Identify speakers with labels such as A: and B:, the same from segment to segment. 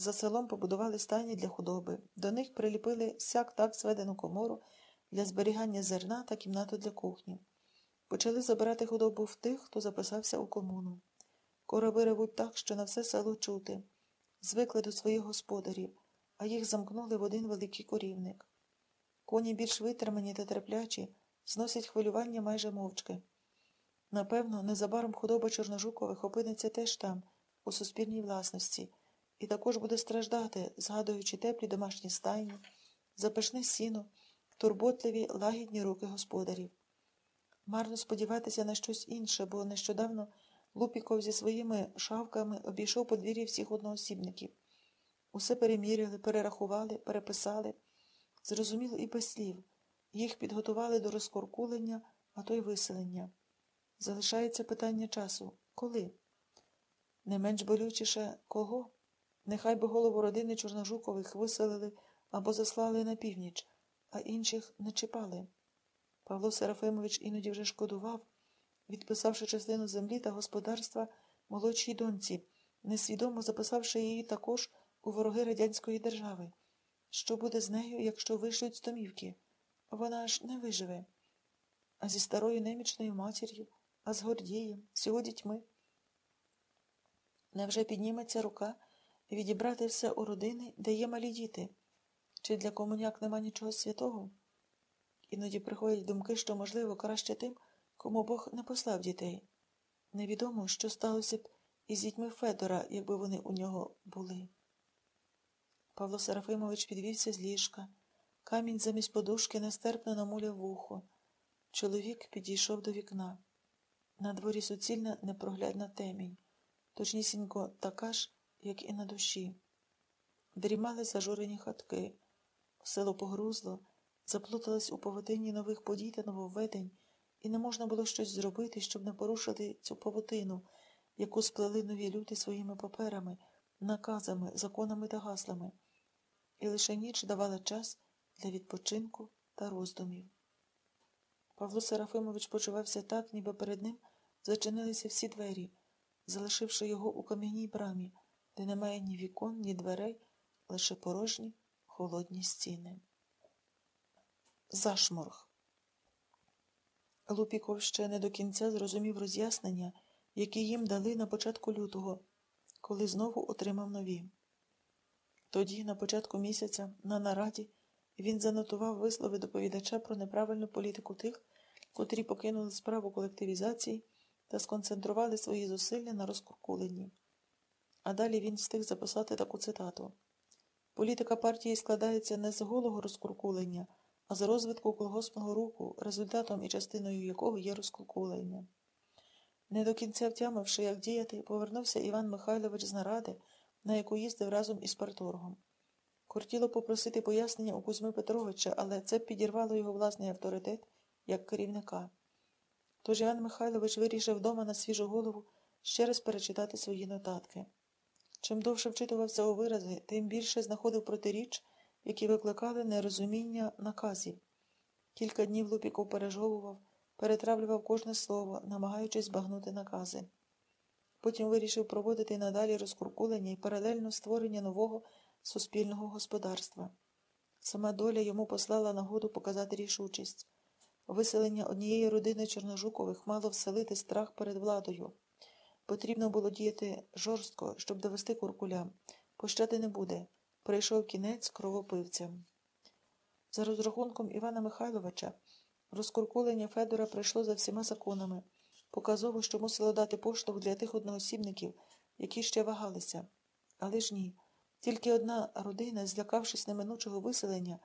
A: За селом побудували стайні для худоби. До них приліпили сяк так зведену комору для зберігання зерна та кімнату для кухні. Почали забирати худобу в тих, хто записався у комуну. Корови ревуть так, що на все село чути. Звикли до своїх господарів, а їх замкнули в один великий корівник. Коні більш витримані та терплячі, зносять хвилювання майже мовчки. Напевно, незабаром худоба Чорножукових опиниться теж там, у суспільній власності, і також буде страждати, згадуючи теплі домашні стайні, запашне сіно, турботливі лагідні руки господарів. Марно сподіватися на щось інше, бо нещодавно Лупіков зі своїми шавками обійшов подвір'я всіх одноосібників. Усе переміряли, перерахували, переписали. Зрозуміло і без слів. Їх підготували до розкоркулення, а то й виселення. Залишається питання часу. Коли? Не менш болючіше кого? Нехай би голову родини Чорножукових виселили або заслали на північ, а інших не чіпали. Павло Серафимович іноді вже шкодував, відписавши частину землі та господарства молодшій доньці, несвідомо записавши її також у вороги радянської держави. Що буде з нею, якщо вишлють з домівки? Вона ж не виживе. А зі старою немічною матір'ю, а з Гордієм, з його дітьми. Невже підніметься рука відібрати все у родини, де є малі діти? Чи для комуняк нема нічого святого? Іноді приходять думки, що, можливо, краще тим, кому Бог не послав дітей. Невідомо, що сталося б із дітьми Федора, якби вони у нього були. Павло Серафимович підвівся з ліжка. Камінь замість подушки нестерпно намуляв вухо. Чоловік підійшов до вікна. На дворі суцільна непроглядна темінь, точнісінько така ж, як і на душі. Дрімали зажурені хатки. Село погрузло, заплуталось у поводині нових подій та нововведень, і не можна було щось зробити, щоб не порушити цю павутину, яку сплели нові люди своїми паперами, наказами, законами та гаслами. І лише ніч давала час для відпочинку та роздумів. Павло Серафимович почувався так, ніби перед ним зачинилися всі двері, залишивши його у кам'яній брамі, де немає ні вікон, ні дверей, лише порожні холодні стіни. Зашморг. Лупіков ще не до кінця зрозумів роз'яснення, які їм дали на початку лютого, коли знову отримав нові. Тоді, на початку місяця, на нараді, він занотував вислови доповідача про неправильну політику тих, котрі покинули справу колективізації та сконцентрували свої зусилля на розкуркуленні. А далі він встиг записати таку цитату: Політика партії складається не з голого розкуркулення, а з розвитку колгоспного руху, результатом і частиною якого є розкуркулення. Не до кінця втямивши, як діяти, повернувся Іван Михайлович з наради, на яку їздив разом із парторгом. Кортіло попросити пояснення у Кузьми Петровича, але це підірвало його власний авторитет як керівника. Тож Іван Михайлович вирішив вдома на свіжу голову ще раз перечитати свої нотатки. Чим довше вчитувався у вирази, тим більше знаходив протиріч, які викликали нерозуміння наказів. Кілька днів Лупіков пережовував, перетравлював кожне слово, намагаючись збагнути накази. Потім вирішив проводити надалі розкуркулення і паралельно створення нового суспільного господарства. Сама доля йому послала нагоду показати рішучість. Виселення однієї родини Чорножукових мало вселити страх перед владою. Потрібно було діяти жорстко, щоб довести куркулям. Пощади не буде. Прийшов кінець кровопивцям. За розрахунком Івана Михайловича, розкуркулення Федора прийшло за всіма законами, показово, що мусило дати поштовх для тих одноосібників, які ще вагалися. Але ж ні. Тільки одна родина, злякавшись неминучого виселення,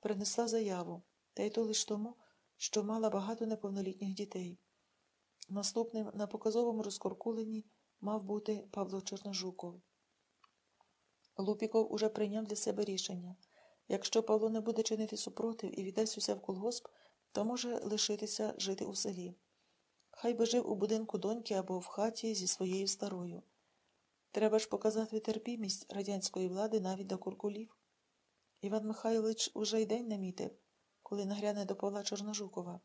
A: принесла заяву, та й то лиш тому, що мала багато неповнолітніх дітей. Наступним на показовому розкоркуленні мав бути Павло Чорножуков. Лупіков уже прийняв для себе рішення якщо Павло не буде чинити супротив і віддасть усе в колгосп, то може лишитися жити у селі. Хай би жив у будинку доньки або в хаті зі своєю старою. Треба ж показати терпімість радянської влади навіть до куркулів. Іван Михайлович уже й день намітив, коли нагляне до Павла Чорножукова.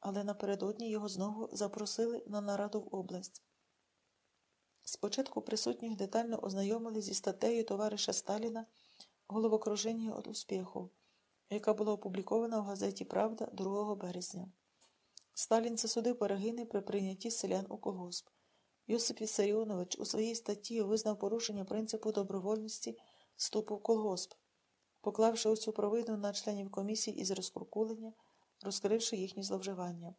A: Але напередодні його знову запросили на нараду в область. Спочатку присутніх детально ознайомили зі статтею товариша Сталіна «Головокруження від успіху», яка була опублікована в газеті Правда 2 березня. Сталін засудив перегини при прийнятті селян у колгосп. Йосип Вісаріонович у своїй статті визнав порушення принципу добровольності вступу в колгосп, поклавши оцю провину на членів комісії із розкуркулення, розкривши їхні зловживання.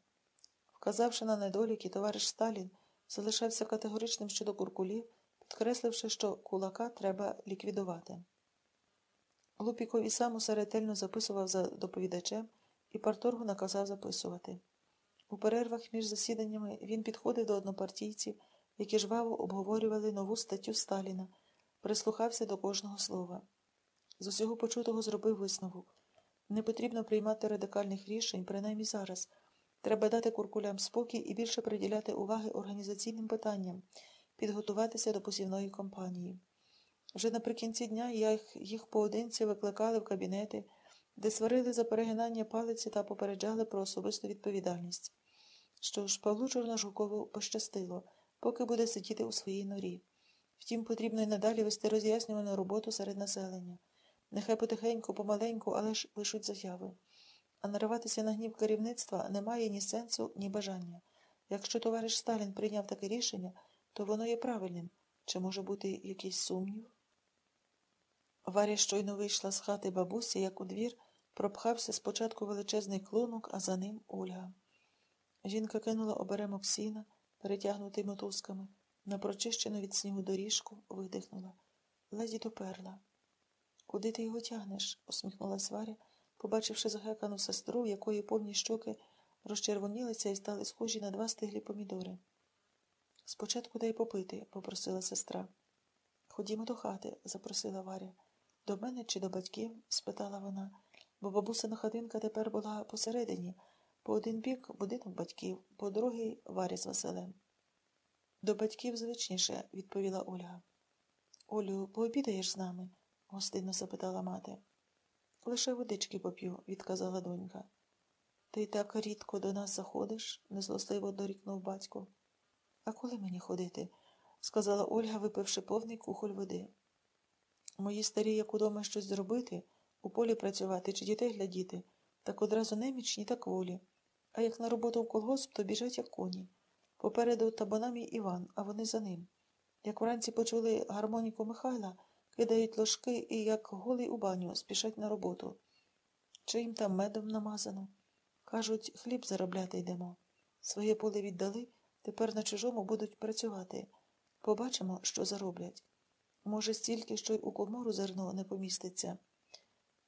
A: Вказавши на недоліки, товариш Сталін залишався категоричним щодо куркулів, підкресливши, що кулака треба ліквідувати. Лупіков і сам усе записував за доповідачем і парторгу наказав записувати. У перервах між засіданнями він підходив до однопартійців, які жваво обговорювали нову статтю Сталіна, прислухався до кожного слова. З усього почутого зробив висновок. Не потрібно приймати радикальних рішень, принаймні зараз. Треба дати куркулям спокій і більше приділяти уваги організаційним питанням, підготуватися до посівної кампанії. Вже наприкінці дня їх, їх поодинці викликали в кабінети, де сварили за перегинання палиці та попереджали про особисту відповідальність. Що ж, Павлу Чорножукову пощастило, поки буде сидіти у своїй норі. Втім, потрібно й надалі вести роз'яснювальну роботу серед населення. Нехай потихеньку, помаленьку, але ж пишуть заяви. А нариватися на гнів керівництва немає ні сенсу, ні бажання. Якщо товариш Сталін прийняв таке рішення, то воно є правильним. Чи може бути якийсь сумнів? Варя щойно вийшла з хати бабусі, як у двір, пропхався спочатку величезний клунок, а за ним Ольга. Жінка кинула оберемок сіна, перетягнутий мотузками, на прочищену від снігу доріжку, видихнула. Леді доперла. Куди ти його тягнеш? усміхнулась Варя, побачивши загекану сестру, в якої повні щоки розчервонілися і стали схожі на два стиглі помідори. Спочатку дай попити, попросила сестра. Ходімо до хати, запросила Варя. До мене чи до батьків? спитала вона, бо бабусина хатинка тепер була посередині, по один бік будинок батьків, по другий Варя з Василем. До батьків звичніше, відповіла Ольга. Олю, пообідаєш з нами? Гостинно запитала мати. Лише водички поп'ю, відказала донька. Ти так рідко до нас заходиш, незлосливо дорікнув батько. А коли мені ходити? сказала Ольга, випивши повний кухоль води. Мої старі, як удома щось зробити, у полі працювати чи дітей глядіти, так одразу немічні, так волі. А як на роботу в колгосп, то біжать, як коні. Попереду табуна мій Іван, а вони за ним. Як вранці почули гармоніку Михайла, кидають ложки і, як голий у баню, спішать на роботу. Чи їм там медом намазано? Кажуть, хліб заробляти йдемо. Своє поле віддали, тепер на чужому будуть працювати. Побачимо, що зароблять. Може, стільки, що й у комору зерно не поміститься.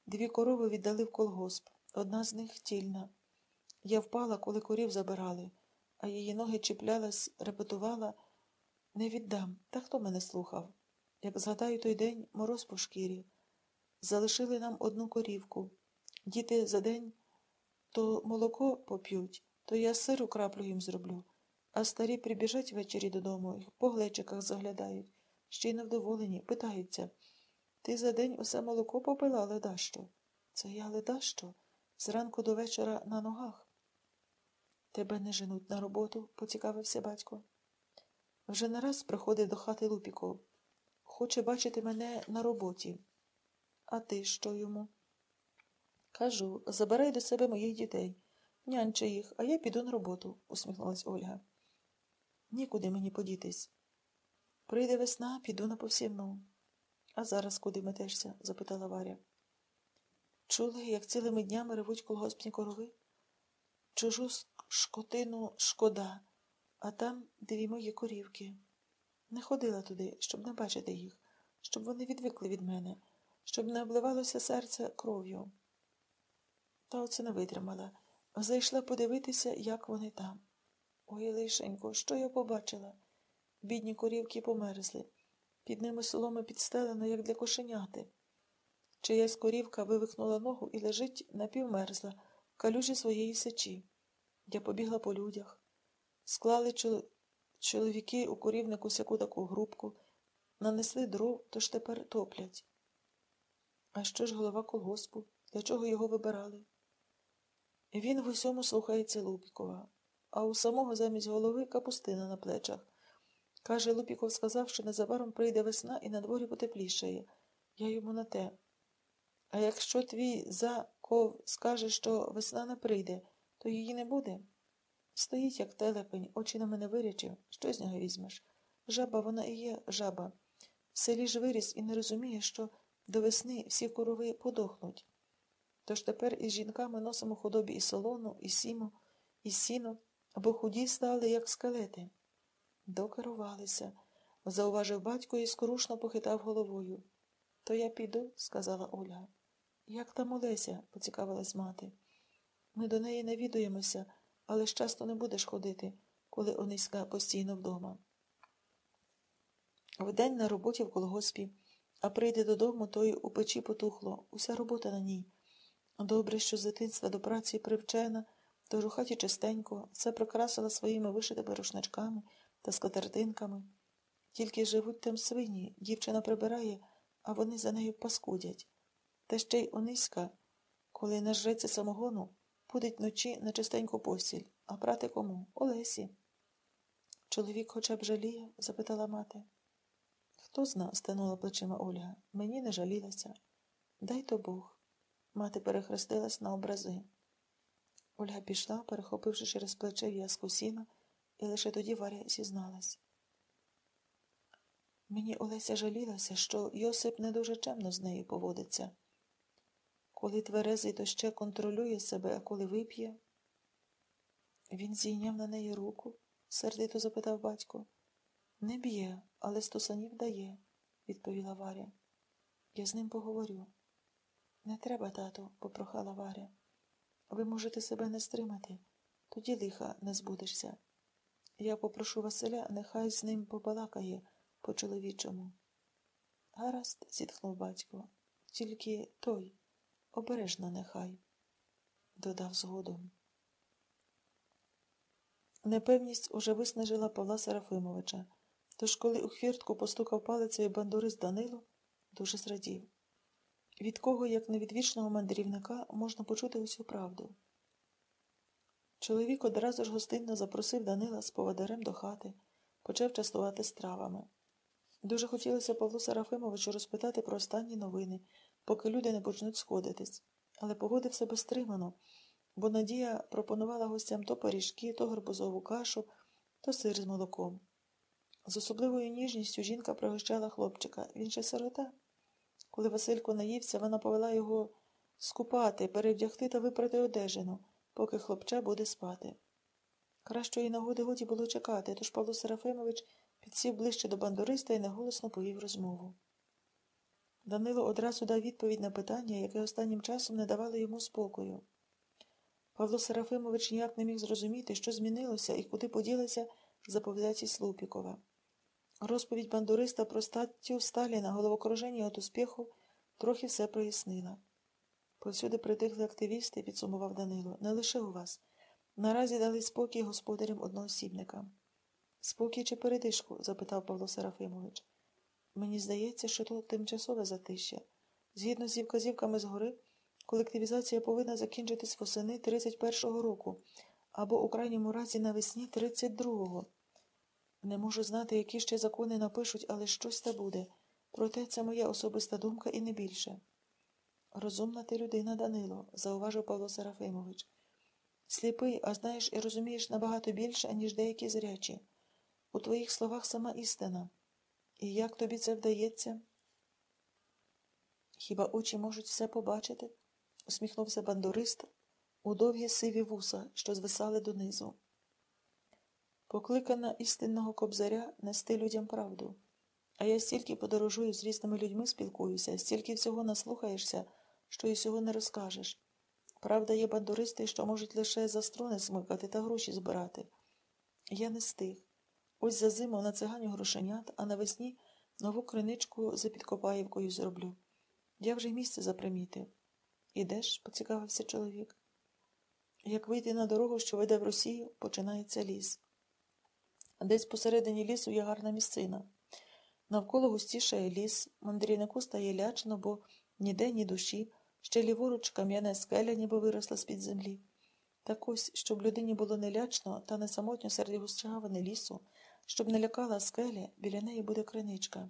A: Дві корови віддали в колгосп, одна з них тільна. Я впала, коли корів забирали, а її ноги чіплялась, репетувала не віддам. Та хто мене слухав? Як згадаю той день мороз по шкірі. Залишили нам одну корівку. Діти за день то молоко поп'ють, то я сиру краплю їм зроблю, а старі прибіжать ввечері додому і по глечиках заглядають, ще й невдоволені, питаються ти за день усе молоко попила, ледащо? Це я ледащо? Зранку до вечора на ногах. Тебе не женуть на роботу, поцікавився батько. Вже не раз приходив до хати Лупіков. Хоче бачити мене на роботі. А ти що йому? Кажу, забирай до себе моїх дітей, нянче їх, а я піду на роботу, усміхнулась Ольга. Нікуди мені подітись. Прийде весна, піду на повсівну. А зараз куди метешся? запитала Варя. Чули, як цілими днями ревуть колгоспні корови? Чужу шкотину шкода, а там дві мої корівки. Не ходила туди, щоб не бачити їх, щоб вони відвикли від мене, щоб не обливалося серце кров'ю. Та оце не витримала. Зайшла подивитися, як вони там. Ой, лишенько, що я побачила? Бідні корівки померзли. Під ними соломи підстелено, як для кошеняти. Чиясь корівка вивихнула ногу і лежить напівмерзла калюжі своєї сечі. Я побігла по людях. Склали чол... чоловіки у корівнику сяку таку грубку, нанесли дров, тож тепер топлять. А що ж голова колгоспу? Для чого його вибирали? Він в усьому слухається Лубікова, а у самого замість голови капустина на плечах. Каже, Лупіков сказав, що незабаром прийде весна і на дворі потеплішає. Я йому на те. А якщо твій заков скаже, що весна не прийде, то її не буде. Стоїть, як телепень, очі на мене вирячив. Що з нього візьмеш? Жаба вона і є жаба. В селі ж виріс і не розуміє, що до весни всі корови подохнуть. Тож тепер із жінками носимо худобі і солону, і сімо, і сіно, бо худі стали, як скелети. Докерувалися, зауважив батько і скорушно похитав головою. То я піду, сказала Ольга. Як там Олеся? поцікавилась мати. Ми до неї навідуємося, але ж часто не будеш ходити, коли Ониська постійно вдома. Вдень на роботі в колгоспі, а прийде додому, то й у печі потухло, уся робота на ній. Добре, що з дитинства до праці привчена, тож у хаті чистенько, все прикрасила своїми вишитими рушничками та скатертинками. Тільки живуть там свині, дівчина прибирає, а вони за нею паскудять. Та ще й Ониська, коли нажреться самогону, будить вночі на чистеньку постіль, а прати кому? Олесі. Чоловік хоча б жаліє? запитала мати. Хто зна, стенула плечима Ольга. Мені не жалілася. Дай то Бог. Мати перехрестилась на образи. Ольга пішла, перехопивши через плече в'язку сіна, і лише тоді Варя зізналась. Мені Олеся жалілася, що Йосип не дуже чемно з нею поводиться. Коли тверезий, то ще контролює себе, а коли вип'є. Він зійняв на неї руку, сердито запитав батько. Не б'є, але стосанів дає, відповіла Варя. Я з ним поговорю. Не треба, тату, попрохала Варя. Ви можете себе не стримати, тоді лиха не збудешся. Я попрошу Василя, нехай з ним побалакає по чоловічому. Гаразд, зітхнув батько, тільки той, обережно нехай, додав згодом. Непевність уже виснажила Павла Серафимовича, тож, коли у хвіртку постукав палицею бандурист Данило, дуже зрадів. Від кого, як не від вічного мандрівника, можна почути усю правду. Чоловік одразу ж гостинно запросив Данила з поводарем до хати, почав частувати стравами. Дуже хотілося Павлу Серафимовичу розпитати про останні новини, поки люди не почнуть сходитись, але поводив себе стримано, бо Надія пропонувала гостям то пиріжки, то гарбузову кашу, то сир з молоком. З особливою ніжністю жінка пригощала хлопчика, він ще сирота. Коли Василько наївся, вона повела його скупати, перевдягти та випрати одежину, поки хлопча буде спати. Кращої нагоди годі було чекати, тож Павло Серафимович підсів ближче до бандуриста і неголосно повів розмову. Данило одразу дав відповідь на питання, яке останнім часом не давало йому спокою. Павло Серафимович ніяк не міг зрозуміти, що змінилося і куди поділися заповідачі Слупікова. Розповідь бандуриста про статтю Сталіна головокруження от успіху трохи все прояснила. Повсюди притихли активісти, підсумував Данило, не лише у вас. Наразі дали спокій господарям одноосібника. Спокій чи передишку? запитав Павло Серафимович. Мені здається, що тут тимчасове затища. Згідно зі вказівками згори, колективізація повинна закінчитись восени 31-го року або у крайньому разі навесні 32-го. Не можу знати, які ще закони напишуть, але щось та буде. Проте це моя особиста думка і не більше. Розумна ти людина, Данило, зауважив Павло Серафимович. Сліпий, а знаєш і розумієш набагато більше, ніж деякі зрячі. У твоїх словах сама істина. І як тобі це вдається? Хіба очі можуть все побачити? усміхнувся бандурист у довгі сиві вуса, що звисали донизу. Покликана істинного кобзаря нести людям правду. А я стільки подорожую з різними людьми спілкуюся, стільки всього наслухаєшся, що й всього не розкажеш. Правда, є бандуристи, що можуть лише за струни смикати та гроші збирати. Я не стиг. Ось за зиму на циганю грошенят, а навесні нову криничку за Підкопаївкою зроблю. Я вже місце запримітив. Ідеш? поцікавився чоловік. Як вийти на дорогу, що веде в Росію, починається ліс. Десь посередині лісу є гарна місцина. Навколо густішає ліс, мандрівнику стає лячно, бо ніде ні душі, ще ліворуч кам'яне скеля, ніби виросла з-під землі. Так ось, щоб людині було не лячно та не самотньо серед гущавини лісу, щоб не лякала скелі, біля неї буде криничка.